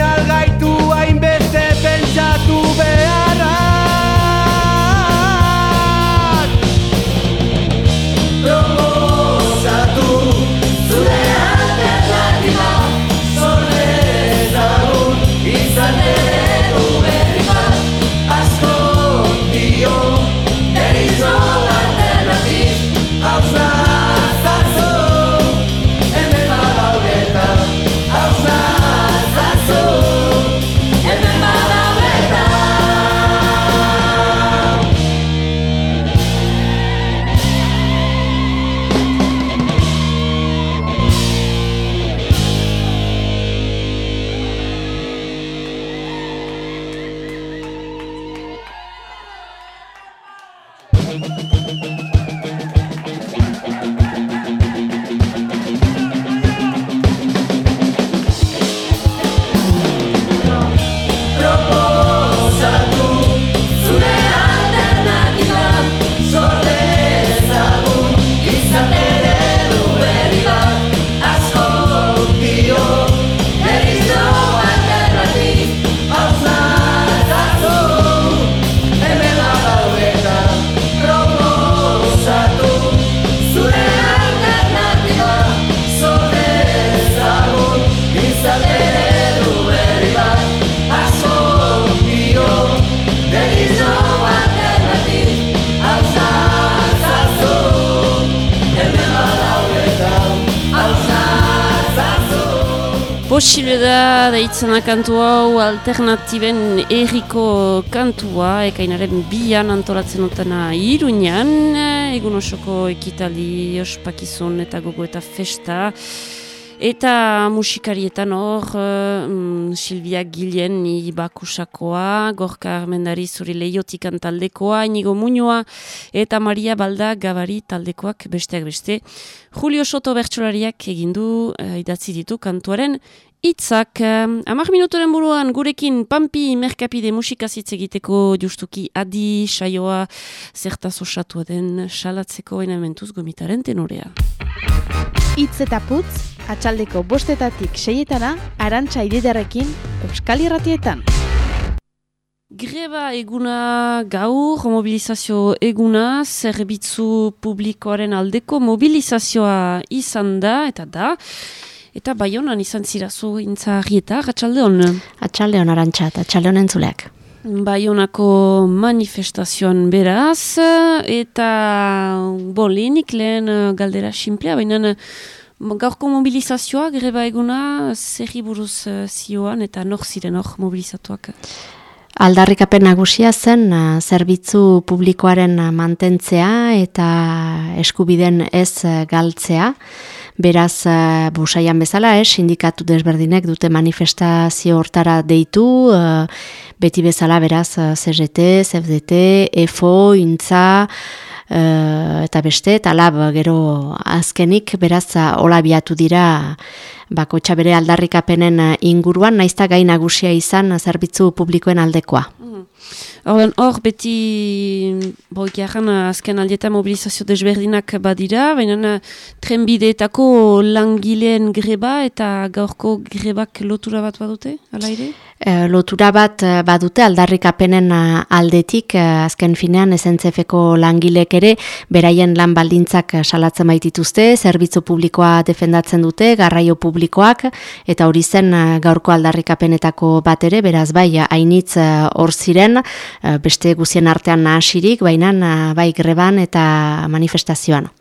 Posible da deitzena kantu hau alternatiben erriko kantua ekainaren bian antolatzen dutena iruñan egun osoko ekitali ospakizun eta gogo eta festa Eta musikarietan hor, um, Silvia Gilien ibakusakoa, Gorka Armendari zuri lehiotikan taldekoa, inigo muñoa, eta Maria Balda Gabari taldekoak besteak beste. Julio Soto bertsolariak egindu, uh, idatzi ditu kantuaren, Itzak, uh, amak minutoren buruan gurekin Pampi Merkapide musikazitz egiteko justuki adi saioa zertaz osatu den salatzeko enamentuz gomitaren tenorea. Itz eta putz, atxaldeko bostetatik seietana, arantxa ididarekin, Euskal Irratietan. Greba eguna gaur, mobilizazio eguna, zerbitzu publikoaren aldeko mobilizazioa izan da, eta da, eta bai honan izan zirazu intzahieta, atxalde hon? Atxalde hon arantxa, atxalde hon entzuleak. Baionako manifestazioan beraz, eta bon, lehenik lehen galdera simplea, baina gaurko mobilizazioa, greba eguna, zerri buruz zioan eta nor ziren hor mobilizatuak? Aldarrikapen nagusia zen zerbitzu publikoaren mantentzea eta eskubiden ez galtzea. Beraz, uh, busaian bezala, eh, sindikatu desberdinek dute manifestazio hortara deitu, beti bezala beraz CGT, CFDT, EFO, INTZA, uh, eta beste, eta lab gero azkenik beraz hola biatu dira bako bere aldarrikapenen inguruan, naizta gai nagusia izan zerbitzu publikoen aldekoa. Mm. Hor, beti, boi azken aldieta mobilizazio desberdinak badira, baina trenbideetako langileen greba eta gaurko grebak lotura bat badute, ala ere? E, lotura bat eh, badute aldarrikapenen eh, aldetik azken finean esentzefeko langilek ere beraien lan baldintzak salatzen baitituzte, zerbitzu publikoa defendatzen dute, garraio publikoak eta hori zen gaurko aldarrikapenetako bat ere, beraz bai hainitz hor ziren beste guzien artean nahasirik, baina bai greban eta manifestazioan.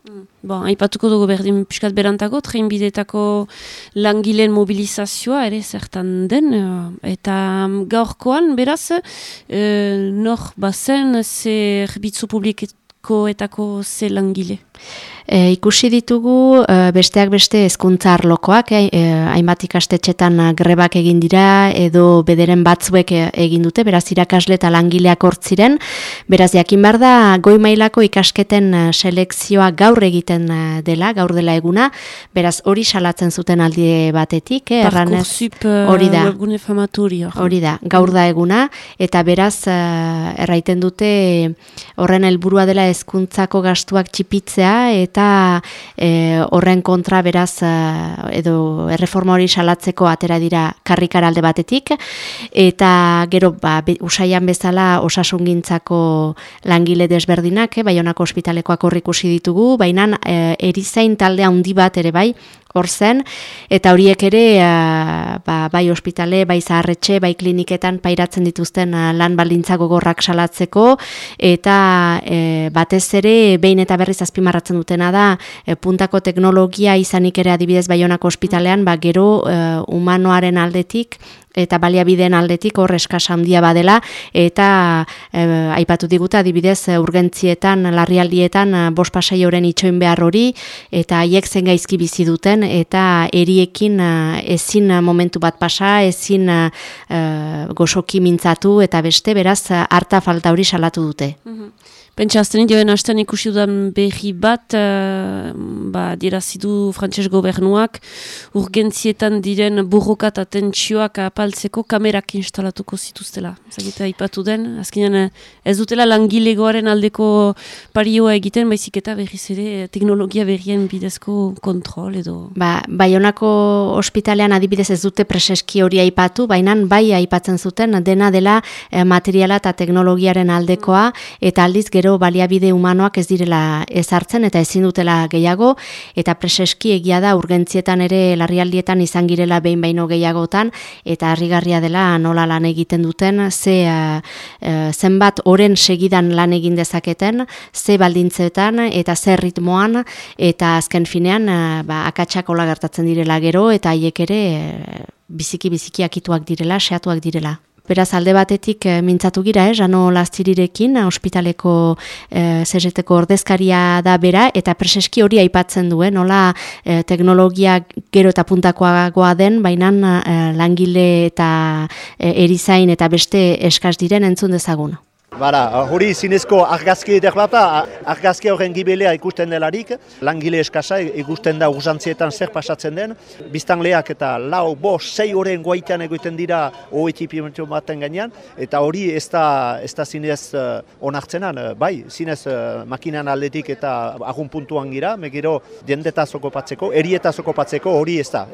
Bon, aipatuko dugu berdin piskat berantako, tren bidetako langileen mobilizazioa ere zertan den, eh, eta mm, gaurkoan beraz, e, nor bazen zer bitzu publiko etako ze langile? E, ikusi ditugu e, besteak beste hezkuntza arlokoak, e, e, hainbat ikastetxetan grebak egin dira edo bederen batzuek e, egin dute, beraz irakasle eta langileak hortziren, beraz jakin behar da goi mailako ikasketen e, selekzioa gaur egiten e, dela, gaur dela eguna, beraz hori salatzen zuten aldi batetik, eh, erranez, hori da, hori da, gaur da eguna, eta beraz erraiten dute horren helburua dela hezkuntzako gastuak txipitzea, eta e, horren kontra beraz e, edo erreforma hori salatzeko atera dira karrikara alde batetik. Eta gero ba, usaian bezala osasungintzako langile desberdinak, eh, baionako ospitalekoak horrikusi ditugu, baina e, erizain talde handi bat ere bai, hor zen, eta horiek ere uh, ba, bai ospitale, bai zaharretxe, bai kliniketan pairatzen dituzten uh, lan baldintza gogorrak salatzeko, eta uh, batez ere behin eta berriz azpimarratzen dutena da uh, puntako teknologia izanik ere adibidez baionako ospitalean, ba, gero uh, humanoaren aldetik, eta baliabideen aldetik hor eskasa handia badela. Eta e, aipatu diguta adibidez urgentzietan larrialdietan bost pasai horren itxoin behar hori. Eta haiek zen gaizki bizi duten eta eriekin ezin momentu bat pasa ezin e, gozoki mintzatu eta beste beraz harta falta hori salatu dute. Mm Pentsa aztenik joen hasten ikusi dudan behi bat, uh, ba, dirazidu frantses gobernuak, urgentzietan diren burrokat atentsioak apaltzeko kamerak instalatuko zituztela. Zagita ipatu den, azkenean eh, ez dutela langilegoaren aldeko parioa egiten, baizik eta berriz ere eh, teknologia berrien bidezko kontrol edo... Ba, Baionako ospitalean adibidez ez dute preseski hori aipatu, baina bai aipatzen zuten dena dela materiala eta teknologiaren aldekoa, eta aldiz gero baliabide humanoak ez direla ezartzen eta ezin dutela gehiago eta preseski egia da urgentzietan ere larrialdietan izan girela behin baino gehiagotan eta harrigarria dela nola lan egiten duten ze uh, zenbat oren segidan lan egin dezaketen ze baldintzetan eta ze ritmoan eta azken finean uh, ba, akatsak hola gertatzen direla gero eta haiek ere biziki biziki akituak direla, seatuak direla. Beraz alde batetik e, mintzatu gira, eh, Jano Lastirirekin, ospitaleko e, ordezkaria da bera, eta preseski hori aipatzen duen, nola e, teknologia gero eta puntakoagoa den, baina langile eta erizain eta beste eskaz diren entzun dezagun. Bara, hori zinezko argazki edek bat, argazki horren gibelea ikusten delarik, langile eskasa ikusten da usantzietan zer pasatzen den, biztanleak eta lau, bo, sei horren guaitan egiten dira OETP baten gainean, eta hori ez da, ez da zinez uh, onartzenan, uh, bai, zinez uh, makinan aldetik eta agun puntuan gira, megero jendeta zokopatzeko, erieta zokopatzeko hori ez da.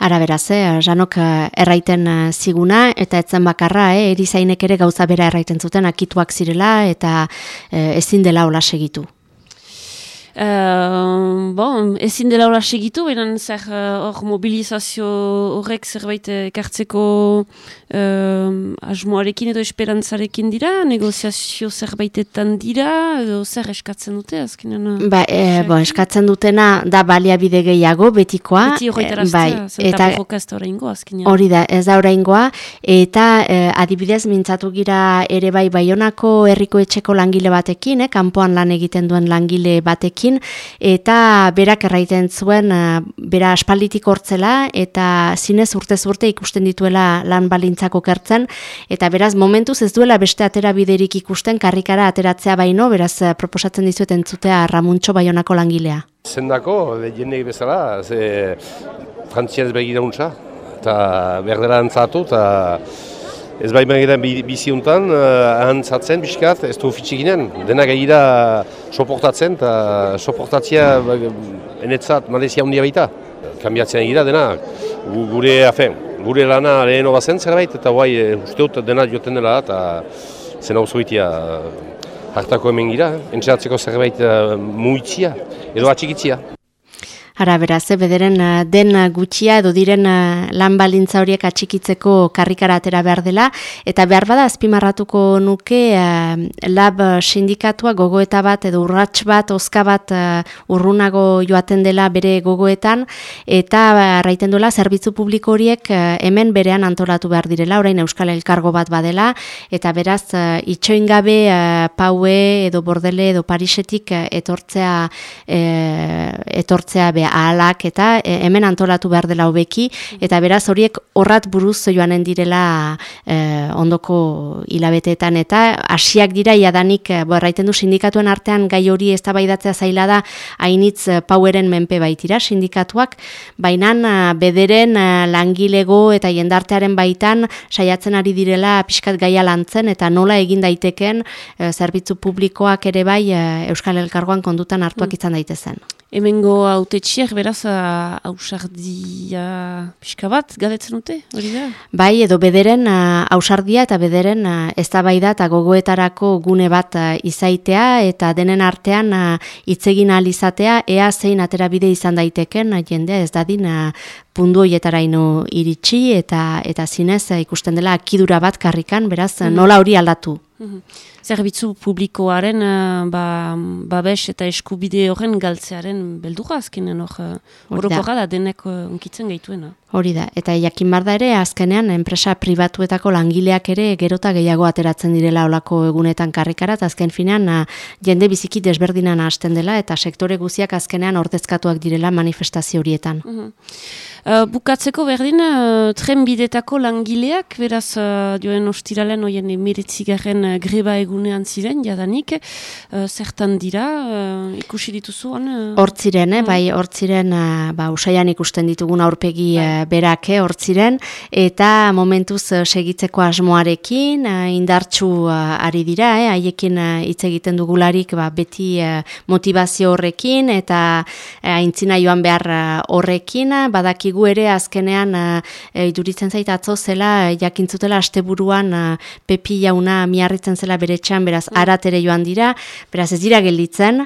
Ara beraz, eh, janok eh, erraiten eh, ziguna, eta etzen bakarra, eh, erizainek ere gauza bera erraiten zuten, akituak zirela, eta eh, ezin dela hola segitu. Uh, bon, ezin dela hola segitu, benen zer hor mobilizazio horrek zerbait ekartzeko uh, asmoarekin edo esperantzarekin dira, negoziazio zerbaitetan dira, edo zer eskatzen dute azkenean? Ba, e, bon, eskatzen dutena da baliabide gehiago, betikoa. Beti horretaraztea, bai, eta Hori da, ez da oraingoa, eta e, adibidez mintzatu gira ere bai baionako herriko etxeko langile batekin, eh, kanpoan lan egiten duen langile batekin, eta berak erraiten zuen, bera aspalditik hortzela, eta zinez urtez urte ikusten dituela lan balintza ekintzako kertzen, eta beraz momentuz ez duela beste atera biderik ikusten karrikara ateratzea baino, beraz eh, proposatzen dizuet entzutea Ramuntxo Baionako langilea. Zendako, de jendeik bezala, ze frantziaz begirauntza, eta berdera antzatu, eta ez bai magiran biziuntan, uh, antzatzen, biskat, ez du fitxikinen, dena gaira soportatzen, eta soportatzea ba, enetzat malezia hundia baita. Kambiatzen egira dena, gure afen, gure lana leheno bazen zerbait, eta guai e, uste dena joten dela eta zen hau zuitia hartako hemen gira, eh? entzatzeko zerbait uh, muitzia edo atxikitzia. Ara beraz, eh, bederen eh, den gutxia edo diren eh, lan balintza horiek atxikitzeko karrikara atera behar dela, eta behar bada azpimarratuko nuke lab sindikatua gogoeta bat edo urrats bat, oska bat urrunago joaten dela bere gogoetan, eta raiten duela zerbitzu publiko horiek hemen berean antolatu behar direla, orain Euskal Elkargo bat badela, eta beraz itxoin gabe paue edo bordele edo parisetik etortzea etortzea beha ahalak eta e, hemen antolatu behar dela hobeki eta beraz horiek horrat buruz joanen direla e, ondoko hilabeteetan eta hasiak dira iadanik e, erraiten du sindikatuen artean gai hori eztabaidatzea zaila da hainitz e, paueren menpe baitira sindikatuak bainan bederen langilego eta jendartearen baitan saiatzen ari direla pixkat gaia lantzen eta nola egin daiteken zerbitzu publikoak ere bai Euskal Elkargoan kondutan hartuak mm. izan daitezen. Hemengo autetxiak beraz hausardia pixka bat gadetzen dute, hori da? Bai, edo bederen hausardia eta bederen eztabaida eta gogoetarako gune bat izaitea eta denen artean hitzegin izatea ea zein aterabide izan daiteken jendea ez dadin pundu hoietaraino iritsi eta eta zinez ikusten dela akidura bat karrikan, beraz mm. nola hori aldatu. Mm zerbitzu publikoaren uh, ba, babes eta eskubide horren galtzearen beldura azkenen hor uh, da denek uh, unkitzen gaituena. Hori da, eta jakin bar da ere azkenean enpresa pribatuetako langileak ere gerota gehiago ateratzen direla olako egunetan karrikara, eta azken finean uh, jende biziki desberdinan hasten dela eta sektore guziak azkenean ordezkatuak direla manifestazio horietan. Uh bukatzeko berdin, uh, tren bidetako langileak, beraz uh, joen ostiralen oien emiritzigarren uh, greba egunean ziren, jadanik, uh, zertan dira, uh, ikusi dituzuan? Hortziren, uh, bai, hortziren, uh, ba, usaian ikusten ditugun aurpegi uh, berake, hortziren, eta momentuz uh, segitzeko asmoarekin, indartxu uh, ari dira, eh, haiekin hitz egiten dugularik, ba, beti motivazio horrekin, eta aintzina joan behar horrekin, badakigu ere azkenean iduritzen zaita atzo zela, jakintzutela asteburuan pepi jauna miarritzen zela bere etxean, beraz, mm. aratere joan dira, beraz, ez dira gelditzen,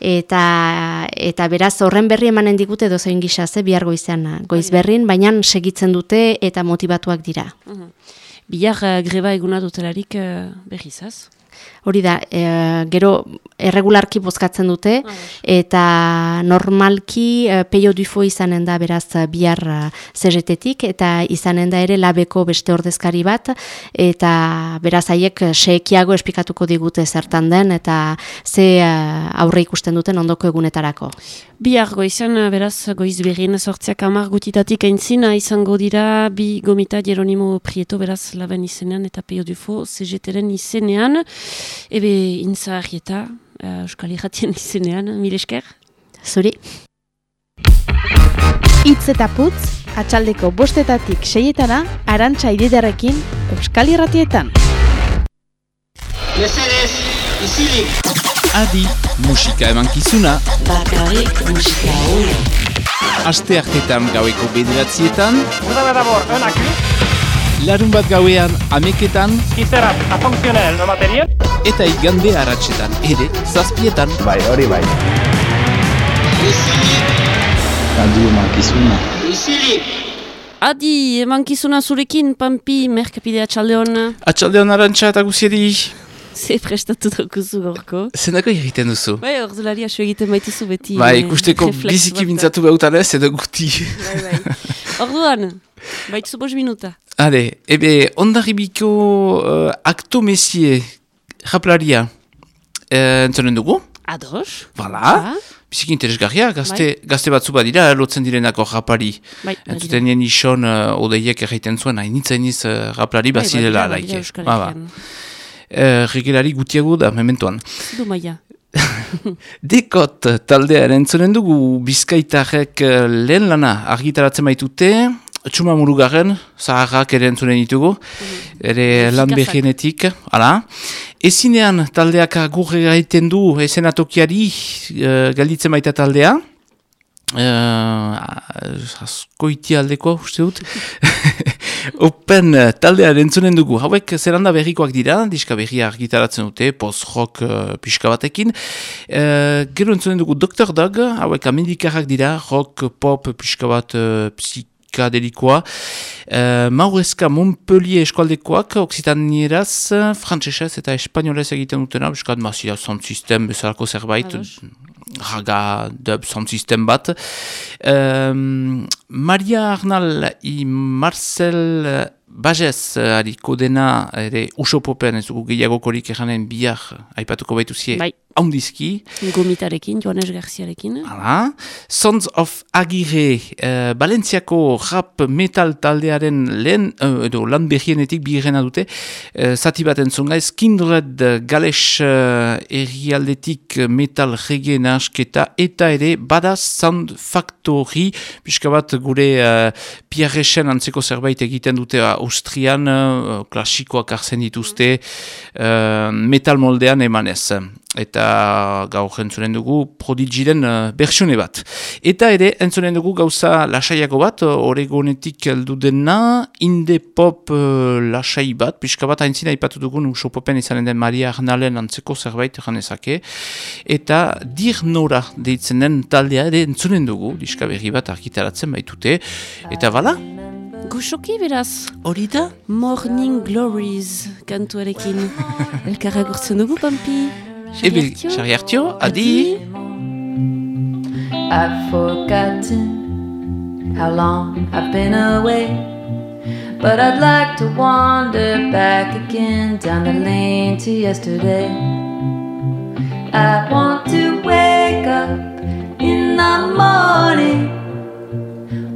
eta eta beraz, horren berri emanen digute dozoin gisa, ze bihar goizean, goiz berrin, baina segitzen dute eta motivatuak dira. Mm Bihar uh, greba eguna dutelarik uh, berrizaz? Hori da, e, gero erregularki bozkatzen dute, ah, eta normalki e, peio dufo izanen da beraz bihar CGT-tik, eta izanen da ere labeko beste ordezkari bat, eta beraz haiek seekiago espikatuko digute zertan den, eta ze aurre ikusten duten ondoko egunetarako. Bihar goizan, beraz, goiz berrien sortziak amar gutitatik aintzina izango dira bi gomita Jeronimo Prieto, beraz, laben izenean, eta peio dufo CGT-ren izenean, Ebe, intza argieta, uh, Euskal Iratien izenean, mil esker? Zuri. Itz eta putz, atxaldeko bostetatik seietana, arantxa ididarekin, Euskal Iratietan. Mesedez, izilik! Adi, musika eman kizuna. Bakarrik musika hori. Aste hartetan gaueko bederatzietan. Una bada bor, Larun bat gauean ameketan. Izerat, afunkzionel, no material eta igande haratsetan, ere, zazpietan. Bai, hori bai. Adi emankizuna. Adi emankizuna zurekin, Pampi, merkapide atxaldeon. Atxaldeon arantxa eta guziedi. Ze prestatu dukuzu gorko. Zenako egiten duzu. Bai, ordulari asu egiten maituzu beti. Bai, ikusteko biziki mintzatu behutan ez, edo guti. Bai, bai. Orduan, baituzu bost minuta. Hale, ebe, ondarribiko uh, akto mesie japlaria eh, entzonen dugu. Ados. Bala. Ah. Biziki interesgarria, gazte, bai. gazte batzu badira, lotzen direnako japari. Bai, Entzuten nien ison uh, odeiek erraiten zuen, hainitza iniz uh, japlari bai, bazirela bai, laike. Ba, ba. Uh, Regelari gutiago da, mementoan. Du maia. Dekot taldearen entzonen dugu, bizkaitarek lehen lana argitaratzen baitute, txuma murugarren, zaharrak ere entzunen ditugu, mhm. ere lan behienetik, ala. Ezinean taldeak gurre gaiten du esenatokiari uh, galditzen baita taldea, uh, askoiti aldeko, uste dut, Open taldea entzunen dugu. Hauek zeranda berrikoak dira, diska berria argitaratzen dute, post-rock uh, pixka batekin. Uh, gero entzunen dugu Dr. Dog, hauek amendikarrak dira, rock, pop, pixka bat, uh, psikadelikoa. Uh, Maurezka Montpellier eskualdekoak, oksitanieraz, frantzesez eta espainolez egiten dutena, biskat mazia sound system bezalako zerbait, raga dub sound system bat. Um, Maria Arnal i Marcel Bajez hariko dena ere usopopen ez dugu gehiagokorik eranen bihar aipatuko baituzie. Bai. Haundizki. Gomitarekin, Joanes Garziarekin. Hala. Sons of Agire, uh, Balentziako rap metal taldearen lehen, uh, edo lan behienetik bihirena dute, uh, zati bat entzungaiz, Kindred Gales uh, errialdetik metal rege nasketa, eta ere bada Sound Factory, pixka bat gure uh, Pierresen antzeko zerbait egiten dute uh, Austrian, uh, klasikoak arzen dituzte, uh, metal moldean emanez eta gaur entzunen dugu prodigiren uh, bat. Eta ere entzunen dugu gauza lasaiago bat, oregonetik heldu dena, inde pop uh, lasai bat, pixka bat haintzina ipatu dugun usopopen izanen den Maria Arnalen antzeko zerbait janezake, eta dir nora deitzen den taldea ere entzunen dugu, diska berri bat argitaratzen baitute, eta bala? Goxoki beraz. Hori da? Morning Glories kantuarekin. Elkarra gurtzen dugu, Pampi. Ebe, Charlie Artio, adi. I've forgotten how long I've been away. But I'd like to wander back again down the lane to yesterday. I want to wake up in the morning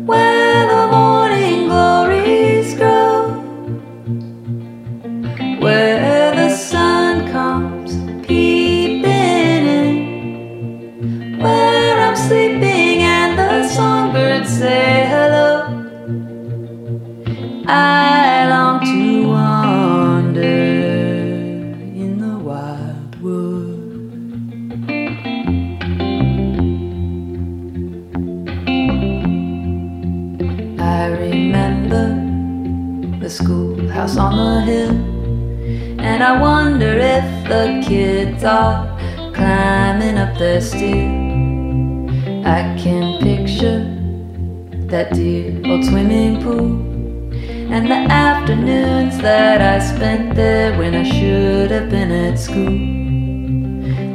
Where the morning glories grow. Where say hello. I long to wander in the wild wildwood I remember the schoolhouse on the hill And I wonder if the kids are climbing up there still I can picture that dear old swimming pool And the afternoons that I spent there when I should have been at school.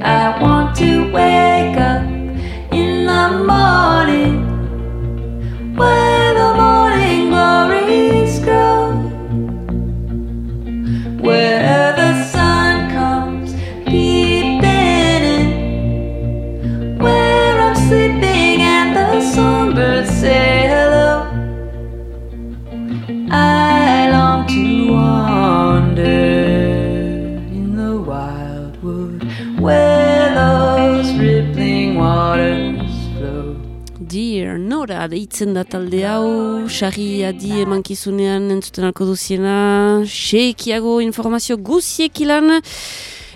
I want to wake up in the morning Where the morning glories grow Where Dear Nora deitzen da talde hau, sarri adi emankizunean entzuten alko duziena, seikiago informazio guziek ilan,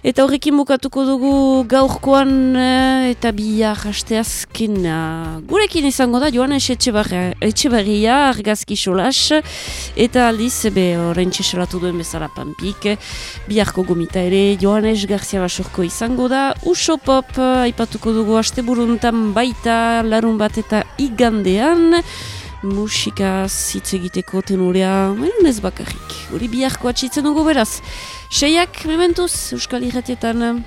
eta horrekin bukatuko dugu gaurkoan eh, eta bihar asteazkena. Gurekin izango da Joanes Etxebarria argazki solas, eta aldiz, be horrein txesalatu duen bezala pampik, biharko gomita ere Joanes Garzia Basurko izango da, Uso Pop aipatuko dugu asteburuntan baita larun bat eta igandean, musika hitz egiteko tenorea, baina ez bakarrik. Hori biharko atxitzen dugu beraz. Seiak, mementuz, Euskal Iretietan.